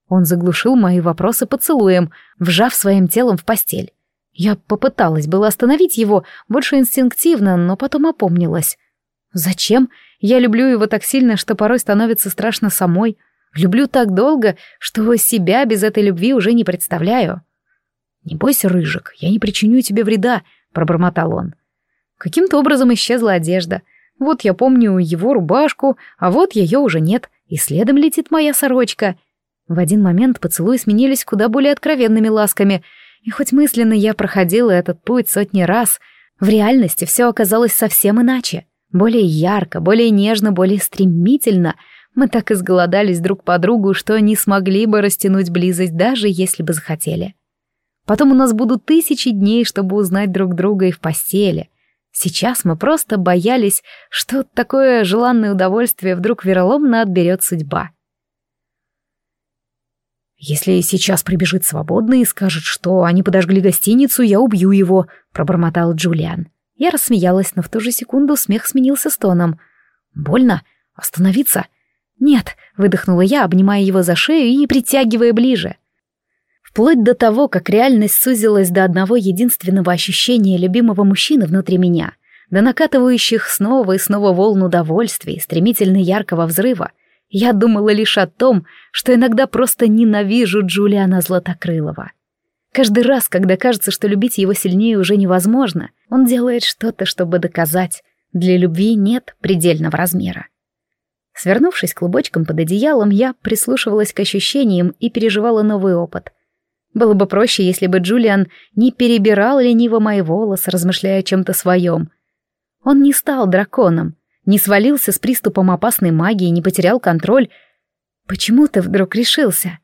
Он заглушил мои вопросы поцелуем, вжав своим телом в постель. Я попыталась было остановить его, больше инстинктивно, но потом опомнилась. «Зачем? Я люблю его так сильно, что порой становится страшно самой». Люблю так долго, что себя без этой любви уже не представляю. «Не бойся, Рыжик, я не причиню тебе вреда», — пробормотал он. Каким-то образом исчезла одежда. Вот я помню его рубашку, а вот ее уже нет, и следом летит моя сорочка. В один момент поцелуи сменились куда более откровенными ласками, и хоть мысленно я проходила этот путь сотни раз, в реальности все оказалось совсем иначе. Более ярко, более нежно, более стремительно — мы так изголодались друг по другу, что не смогли бы растянуть близость, даже если бы захотели. Потом у нас будут тысячи дней, чтобы узнать друг друга и в постели. Сейчас мы просто боялись, что такое желанное удовольствие вдруг вероломно отберет судьба. «Если сейчас прибежит свободный и скажет, что они подожгли гостиницу, я убью его», — пробормотал Джулиан. Я рассмеялась, но в ту же секунду смех сменился стоном. «Больно? Остановиться?» «Нет», — выдохнула я, обнимая его за шею и притягивая ближе. Вплоть до того, как реальность сузилась до одного единственного ощущения любимого мужчины внутри меня, до накатывающих снова и снова волн удовольствия и стремительно яркого взрыва, Я думала лишь о том, что иногда просто ненавижу Джулиана Златокрылова. Каждый раз, когда кажется, что любить его сильнее уже невозможно, он делает что-то, чтобы доказать, для любви нет предельного размера. Свернувшись клубочком под одеялом, я прислушивалась к ощущениям и переживала новый опыт. Было бы проще, если бы Джулиан не перебирал лениво мои волосы, размышляя о чем-то своем. Он не стал драконом, не свалился с приступом опасной магии, не потерял контроль. Почему ты вдруг решился?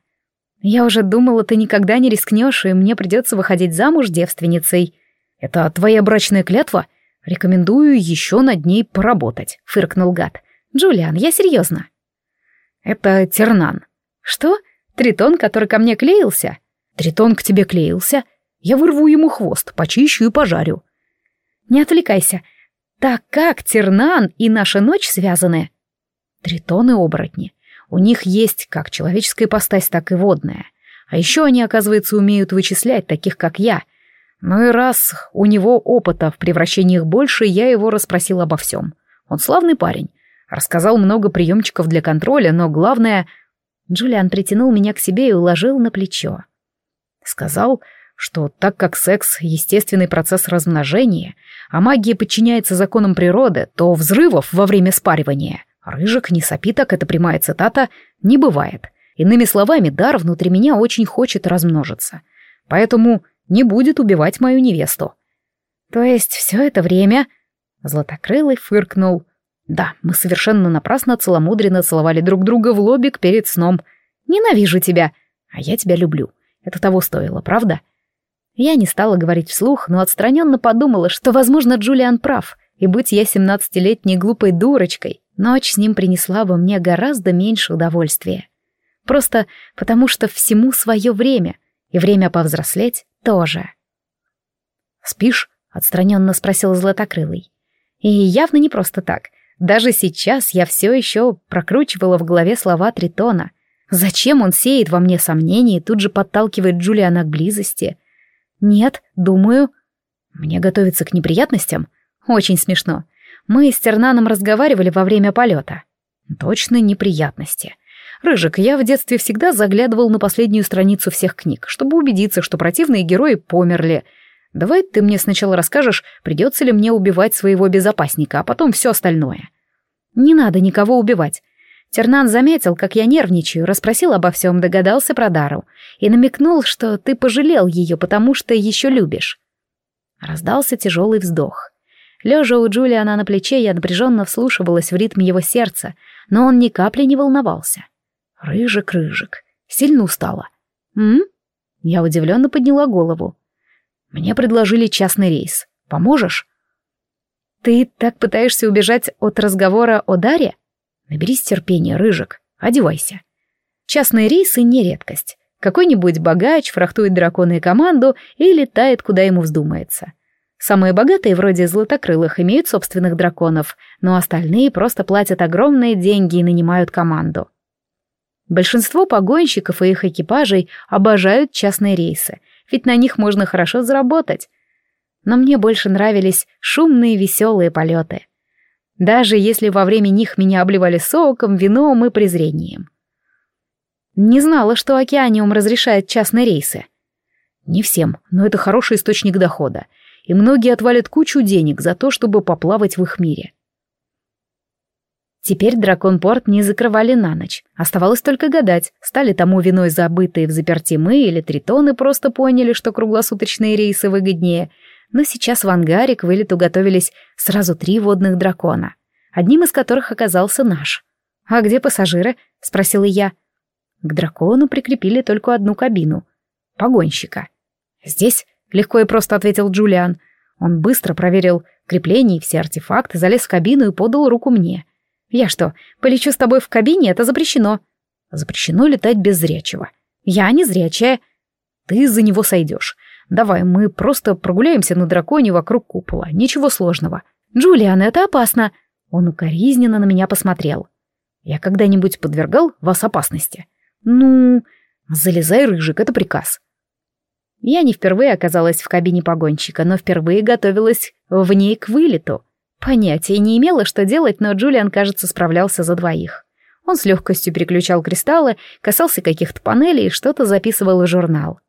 Я уже думала, ты никогда не рискнешь, и мне придется выходить замуж девственницей. Это твоя брачная клятва? Рекомендую еще над ней поработать, фыркнул гад. Джулиан, я серьезно. Это Тернан. Что? Тритон, который ко мне клеился? Тритон к тебе клеился? Я вырву ему хвост, почищу и пожарю. Не отвлекайся. Так как Тернан и наша ночь связаны? Тритоны-оборотни. У них есть как человеческая ипостась, так и водная. А еще они, оказывается, умеют вычислять таких, как я. Ну и раз у него опыта в превращениях больше, я его расспросил обо всем. Он славный парень. Рассказал много приемчиков для контроля, но главное... Джулиан притянул меня к себе и уложил на плечо. Сказал, что так как секс — естественный процесс размножения, а магия подчиняется законам природы, то взрывов во время спаривания «рыжик, не сопиток» — это прямая цитата — не бывает. Иными словами, дар внутри меня очень хочет размножиться. Поэтому не будет убивать мою невесту. То есть все это время... Златокрылый фыркнул. Да, мы совершенно напрасно целомудренно целовали друг друга в лобик перед сном. Ненавижу тебя, а я тебя люблю. Это того стоило, правда? Я не стала говорить вслух, но отстраненно подумала, что, возможно, Джулиан прав, и будь я семнадцатилетней глупой дурочкой, ночь с ним принесла бы мне гораздо меньше удовольствия. Просто потому, что всему свое время, и время повзрослеть тоже. «Спишь?» — отстраненно спросил Златокрылый. И явно не просто так. Даже сейчас я все еще прокручивала в голове слова Тритона. Зачем он сеет во мне сомнения и тут же подталкивает Джулиана к близости? «Нет, думаю...» «Мне готовиться к неприятностям?» «Очень смешно. Мы с Тернаном разговаривали во время полета». «Точно неприятности. Рыжик, я в детстве всегда заглядывал на последнюю страницу всех книг, чтобы убедиться, что противные герои померли. Давай ты мне сначала расскажешь, придется ли мне убивать своего безопасника, а потом все остальное». «Не надо никого убивать. Тернан заметил, как я нервничаю, расспросил обо всем, догадался про Дару и намекнул, что ты пожалел ее, потому что еще любишь. Раздался тяжелый вздох. Лежа у Джулиана на плече, я напряженно вслушивалась в ритм его сердца, но он ни капли не волновался. Рыжик, рыжик, сильно устала. М? Я удивленно подняла голову. Мне предложили частный рейс. Поможешь? Ты так пытаешься убежать от разговора о Даре? Наберись терпения, Рыжик, одевайся. Частные рейсы не редкость. Какой-нибудь богач фрахтует дракона и команду и летает, куда ему вздумается. Самые богатые, вроде златокрылых, имеют собственных драконов, но остальные просто платят огромные деньги и нанимают команду. Большинство погонщиков и их экипажей обожают частные рейсы, ведь на них можно хорошо заработать. Но мне больше нравились шумные веселые полеты даже если во время них меня обливали соком, вином и презрением. Не знала, что Океаниум разрешает частные рейсы. Не всем, но это хороший источник дохода, и многие отвалят кучу денег за то, чтобы поплавать в их мире. Теперь Драконпорт не закрывали на ночь. Оставалось только гадать, стали тому виной забытые в заперти мы или тритоны просто поняли, что круглосуточные рейсы выгоднее — но сейчас в ангаре к вылету готовились сразу три водных дракона, одним из которых оказался наш. «А где пассажиры?» — спросила я. К дракону прикрепили только одну кабину. Погонщика. «Здесь?» — легко и просто ответил Джулиан. Он быстро проверил крепление и все артефакты, залез в кабину и подал руку мне. «Я что, полечу с тобой в кабине? Это запрещено». «Запрещено летать без зрячего». «Я не зрячая». «Ты за него сойдешь. Давай, мы просто прогуляемся на драконе вокруг купола. Ничего сложного. Джулиан, это опасно. Он укоризненно на меня посмотрел. Я когда-нибудь подвергал вас опасности? Ну, залезай, рыжик, это приказ. Я не впервые оказалась в кабине погонщика, но впервые готовилась в ней к вылету. Понятия не имела, что делать, но Джулиан, кажется, справлялся за двоих. Он с легкостью переключал кристаллы, касался каких-то панелей и что-то записывал в журнал.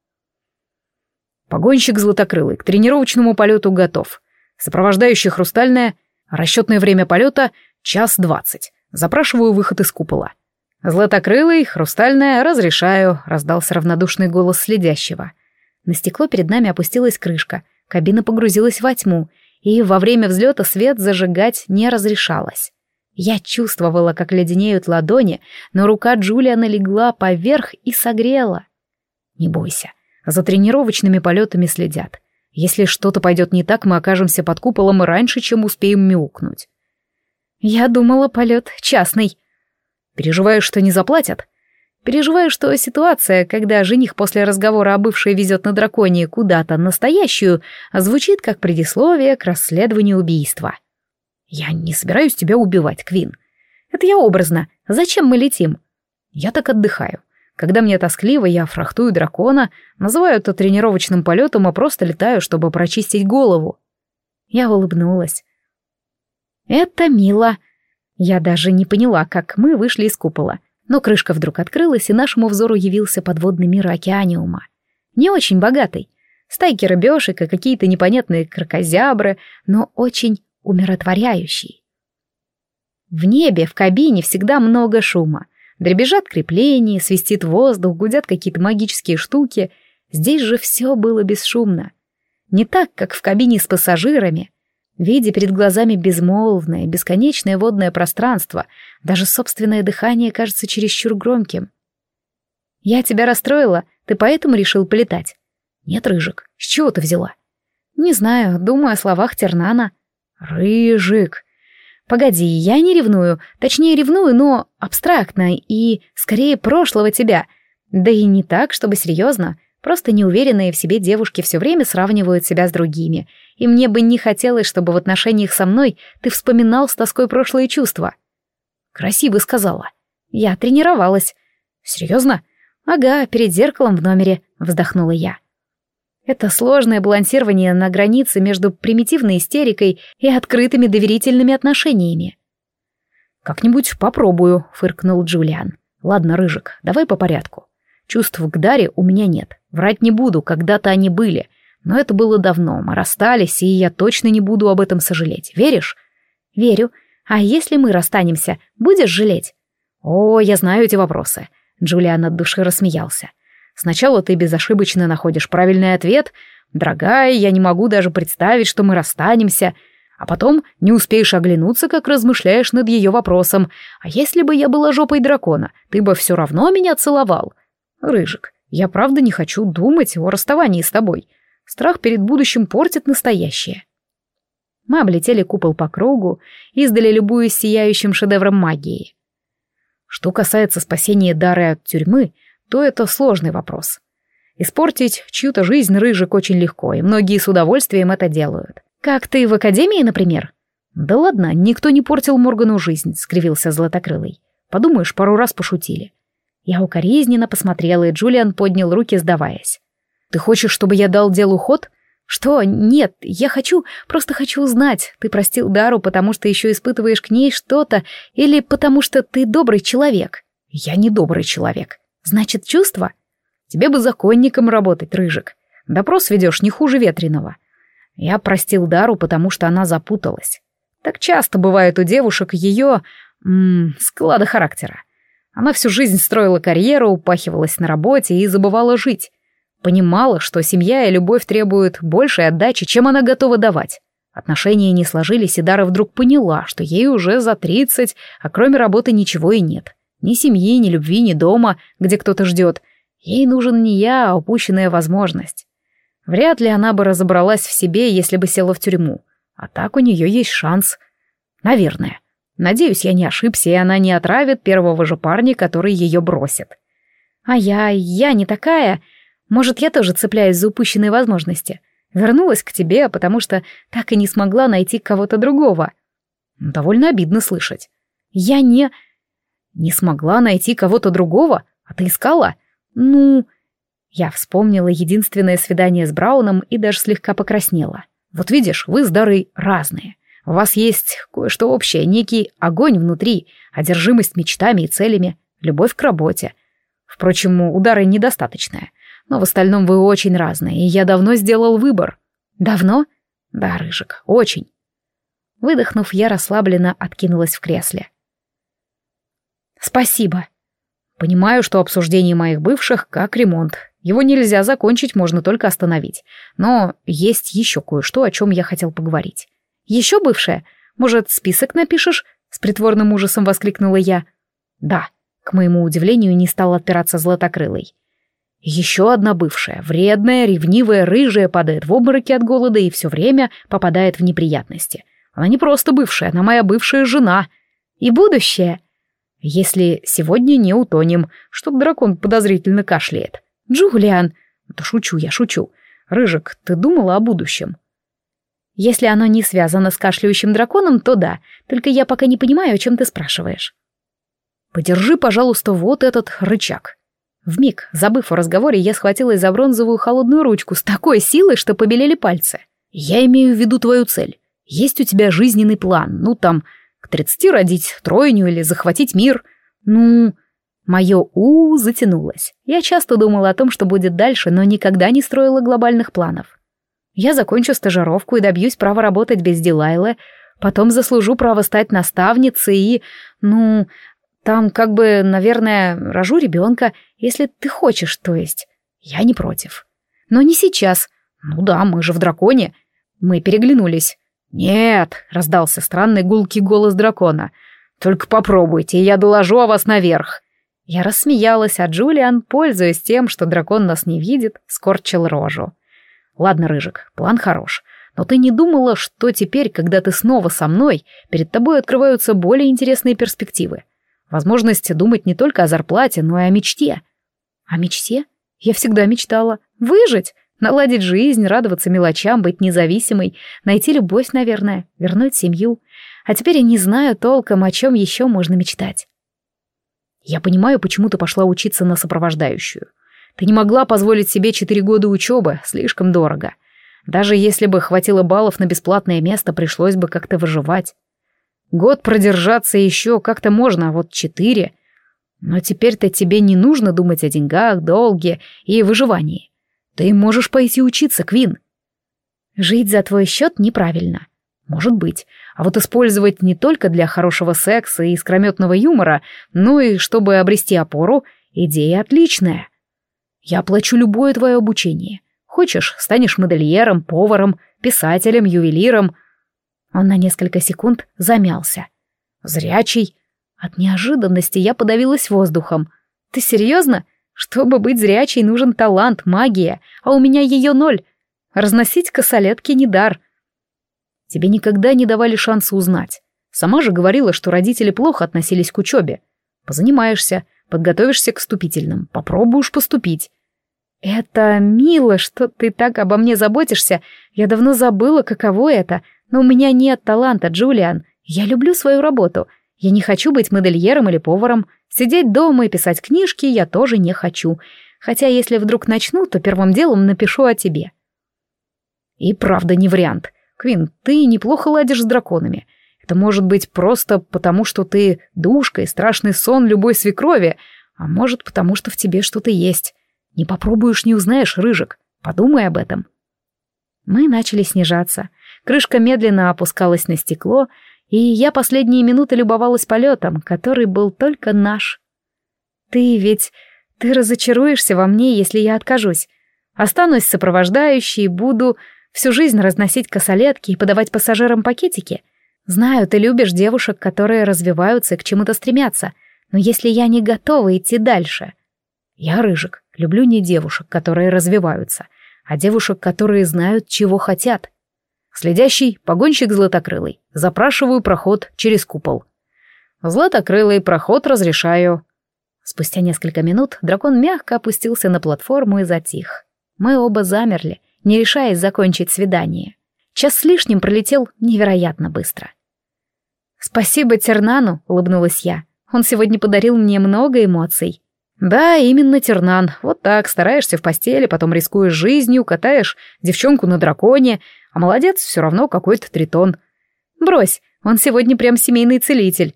Погонщик златокрылый к тренировочному полету готов. Сопровождающий хрустальное, расчетное время полета — час двадцать. Запрашиваю выход из купола. Златокрылый, хрустальное, разрешаю, раздался равнодушный голос следящего. На стекло перед нами опустилась крышка, кабина погрузилась во тьму, и во время взлета свет зажигать не разрешалось. Я чувствовала, как леденеют ладони, но рука Джулиана легла поверх и согрела. «Не бойся, за тренировочными полетами следят. Если что-то пойдет не так, мы окажемся под куполом раньше, чем успеем мяукнуть». «Я думала, полет частный». «Переживаешь, что не заплатят?» Переживаю, что ситуация, когда жених после разговора о бывшей везет на драконе куда-то настоящую, звучит как предисловие к расследованию убийства. «Я не собираюсь тебя убивать, Квин. Это я образно. Зачем мы летим?» «Я так отдыхаю. Когда мне тоскливо, я фрахтую дракона, называю это тренировочным полетом, а просто летаю, чтобы прочистить голову». Я улыбнулась. «Это мило». Я даже не поняла, как мы вышли из купола. Но крышка вдруг открылась, и нашему взору явился подводный мир океаниума. Не очень богатый. Стайки рыбешек и какие-то непонятные крокозябры, но очень умиротворяющий. В небе, в кабине всегда много шума. Дребезжат крепления, свистит воздух, гудят какие-то магические штуки. Здесь же все было бесшумно. Не так, как в кабине с пассажирами. Видя перед глазами безмолвное, бесконечное водное пространство, даже собственное дыхание кажется чересчур громким. «Я тебя расстроила, ты поэтому решил полетать?» «Нет, Рыжик, с чего ты взяла?» «Не знаю, думаю о словах Тернана». «Рыжик!» «Погоди, я не ревную. Точнее, ревную, но абстрактно и, скорее, прошлого тебя. Да и не так, чтобы серьезно. Просто неуверенные в себе девушки все время сравнивают себя с другими. И мне бы не хотелось, чтобы в отношениях со мной ты вспоминал с тоской прошлые чувства». «Красиво сказала». «Я тренировалась». «Серьезно?» «Ага, перед зеркалом в номере», — вздохнула я. Это сложное балансирование на границе между примитивной истерикой и открытыми доверительными отношениями. «Как-нибудь попробую», — фыркнул Джулиан. «Ладно, Рыжик, давай по порядку. Чувств к Даре у меня нет. Врать не буду, когда-то они были. Но это было давно, мы расстались, и я точно не буду об этом сожалеть. Веришь?» «Верю. А если мы расстанемся, будешь жалеть?» «О, я знаю эти вопросы». Джулиан от души рассмеялся. Сначала ты безошибочно находишь правильный ответ. «Дорогая, я не могу даже представить, что мы расстанемся», а потом не успеешь оглянуться, как размышляешь над ее вопросом. «А если бы я была жопой дракона, ты бы все равно меня целовал?» «Рыжик, я правда не хочу думать о расставании с тобой. Страх перед будущим портит настоящее». Мы облетели купол по кругу, издали любуясь сияющим шедевром магии. Что касается спасения Дары от тюрьмы, то это сложный вопрос. Испортить чью-то жизнь рыжик очень легко, и многие с удовольствием это делают. «Как ты в академии, например?» «Да ладно, никто не портил Моргану жизнь», — скривился Златокрылый. «Подумаешь, пару раз пошутили». Я укоризненно посмотрела, и Джулиан поднял руки, сдаваясь. «Ты хочешь, чтобы я дал делу ход?» «Что? Нет, я хочу, просто хочу узнать, ты простил Дару, потому что еще испытываешь к ней что-то, или потому что ты добрый человек?» «Я не добрый человек. Значит, чувство? Тебе бы законником работать, Рыжик. Допрос ведешь не хуже ветреного. Я простил Дару, потому что она запуталась. Так часто бывает у девушек ее... Склада характера. Она всю жизнь строила карьеру, упахивалась на работе и забывала жить. Понимала, что семья и любовь требуют большей отдачи, чем она готова давать. Отношения не сложились, и Дара вдруг поняла, что ей уже за тридцать, а кроме работы ничего и нет. Ни семьи, ни любви, ни дома, где кто-то ждет. Ей нужен не я, а упущенная возможность. Вряд ли она бы разобралась в себе, если бы села в тюрьму. А так у нее есть шанс. Наверное. Надеюсь, я не ошибся, и она не отравит первого же парня, который ее бросит. А я, я не такая. Может, я тоже цепляюсь за упущенные возможности. Вернулась к тебе, потому что так и не смогла найти кого-то другого. Довольно обидно слышать. Я не... Не смогла найти кого-то другого? А ты искала? Ну... Я вспомнила единственное свидание с Брауном и даже слегка покраснела. Вот видишь, вы с Дарой разные. У вас есть кое-что общее, некий огонь внутри, одержимость мечтами и целями, любовь к работе. Впрочем, удары недостаточная. Но в остальном вы очень разные, и я давно сделал выбор. Давно? Да, Рыжик, очень. Выдохнув, я расслабленно откинулась в кресле. Спасибо. Понимаю, что обсуждение моих бывших как ремонт. Его нельзя закончить, можно только остановить. Но есть еще кое-что, о чем я хотел поговорить. Еще бывшая? Может, список напишешь? С притворным ужасом воскликнула я. Да, к моему удивлению, не стал отпираться златокрылый. Еще одна бывшая, вредная, ревнивая, рыжая, падает в обмороки от голода и все время попадает в неприятности. Она не просто бывшая, она моя бывшая жена. И будущее. Если сегодня не утонем, что дракон подозрительно кашляет. Джулиан. Да шучу я, шучу. Рыжик, ты думала о будущем? Если оно не связано с кашляющим драконом, то да. Только я пока не понимаю, о чем ты спрашиваешь. Подержи, пожалуйста, вот этот рычаг. Вмиг, забыв о разговоре, я схватилась за бронзовую холодную ручку с такой силой, что побелели пальцы. Я имею в виду твою цель. Есть у тебя жизненный план, ну там, к тридцати родить тройню или захватить мир. Ну, мое «у» затянулось. Я часто думала о том, что будет дальше, но никогда не строила глобальных планов. Я закончу стажировку и добьюсь права работать без Дилайлы, потом заслужу право стать наставницей и, ну, там как бы, наверное, рожу ребенка, если ты хочешь, то есть. Я не против. Но не сейчас. Ну да, мы же в драконе. Мы переглянулись. «Нет», — раздался странный гулкий голос дракона. «Только попробуйте, я доложу о вас наверх». Я рассмеялась, а Джулиан, пользуясь тем, что дракон нас не видит, скорчил рожу. «Ладно, Рыжик, план хорош. Но ты не думала, что теперь, когда ты снова со мной, перед тобой открываются более интересные перспективы? Возможность думать не только о зарплате, но и о мечте. О мечте? Я всегда мечтала. Выжить, наладить жизнь, радоваться мелочам, быть независимой, найти любовь, наверное, вернуть семью. А теперь я не знаю толком, о чем еще можно мечтать. Я понимаю, почему ты пошла учиться на сопровождающую. Ты не могла позволить себе четыре года учебы, слишком дорого. Даже если бы хватило баллов на бесплатное место, пришлось бы как-то выживать. Год продержаться еще как-то можно, а вот четыре... Но теперь-то тебе не нужно думать о деньгах, долге и выживании. Ты можешь пойти учиться, Квин. Жить за твой счет неправильно. Может быть. А вот использовать не только для хорошего секса и искрометного юмора, но и чтобы обрести опору, идея отличная. Я оплачу любое твое обучение. Хочешь, станешь модельером, поваром, писателем, ювелиром, он на несколько секунд замялся. «Зрячий?» От неожиданности я подавилась воздухом. «Ты серьезно? Чтобы быть зрячей, нужен талант, магия, а у меня ее ноль. Разносить косолетки не дар». «Тебе никогда не давали шанса узнать. Сама же говорила, что родители плохо относились к учебе. Позанимаешься, подготовишься к вступительным, попробуешь поступить». «Это мило, что ты так обо мне заботишься. Я давно забыла, каково это но у меня нет таланта, Джулиан. Я люблю свою работу. Я не хочу быть модельером или поваром. Сидеть дома и писать книжки я тоже не хочу. Хотя если вдруг начну, то первым делом напишу о тебе. И правда не вариант. Квин, ты неплохо ладишь с драконами. Это может быть просто потому, что ты душка и страшный сон любой свекрови, а может потому, что в тебе что-то есть. Не попробуешь, не узнаешь, Рыжик. Подумай об этом. Мы начали снижаться. Крышка медленно опускалась на стекло, и я последние минуты любовалась полетом, который был только наш. «Ты ведь... ты разочаруешься во мне, если я откажусь. Останусь сопровождающей, буду всю жизнь разносить косолетки и подавать пассажирам пакетики. Знаю, ты любишь девушек, которые развиваются и к чему-то стремятся, но если я не готова идти дальше...» «Я рыжик, люблю не девушек, которые развиваются, а девушек, которые знают, чего хотят. Следящий — погонщик златокрылый. Запрашиваю проход через купол. Златокрылый, проход разрешаю. Спустя несколько минут дракон мягко опустился на платформу и затих. Мы оба замерли, не решаясь закончить свидание. Час с лишним пролетел невероятно быстро. «Спасибо Тернану», — улыбнулась я. «Он сегодня подарил мне много эмоций». «Да, именно Тернан. Вот так, стараешься в постели, потом рискуешь жизнью, катаешь девчонку на драконе, а молодец все равно какой-то тритон. Брось, он сегодня прям семейный целитель.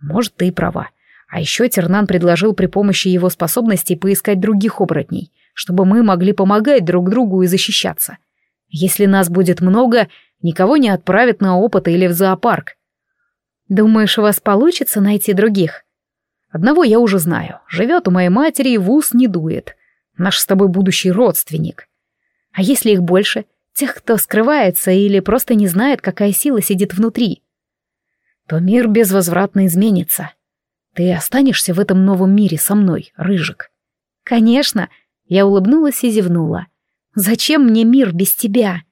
Может, ты и права. А еще Тернан предложил при помощи его способностей поискать других оборотней, чтобы мы могли помогать друг другу и защищаться. Если нас будет много, никого не отправят на опыты или в зоопарк. Думаешь, у вас получится найти других? Одного я уже знаю. Живет у моей матери и в ус не дует. Наш с тобой будущий родственник. А если их больше? Тех, кто скрывается или просто не знает, какая сила сидит внутри? То мир безвозвратно изменится. Ты останешься в этом новом мире со мной, Рыжик? Конечно. Я улыбнулась и зевнула. Зачем мне мир без тебя?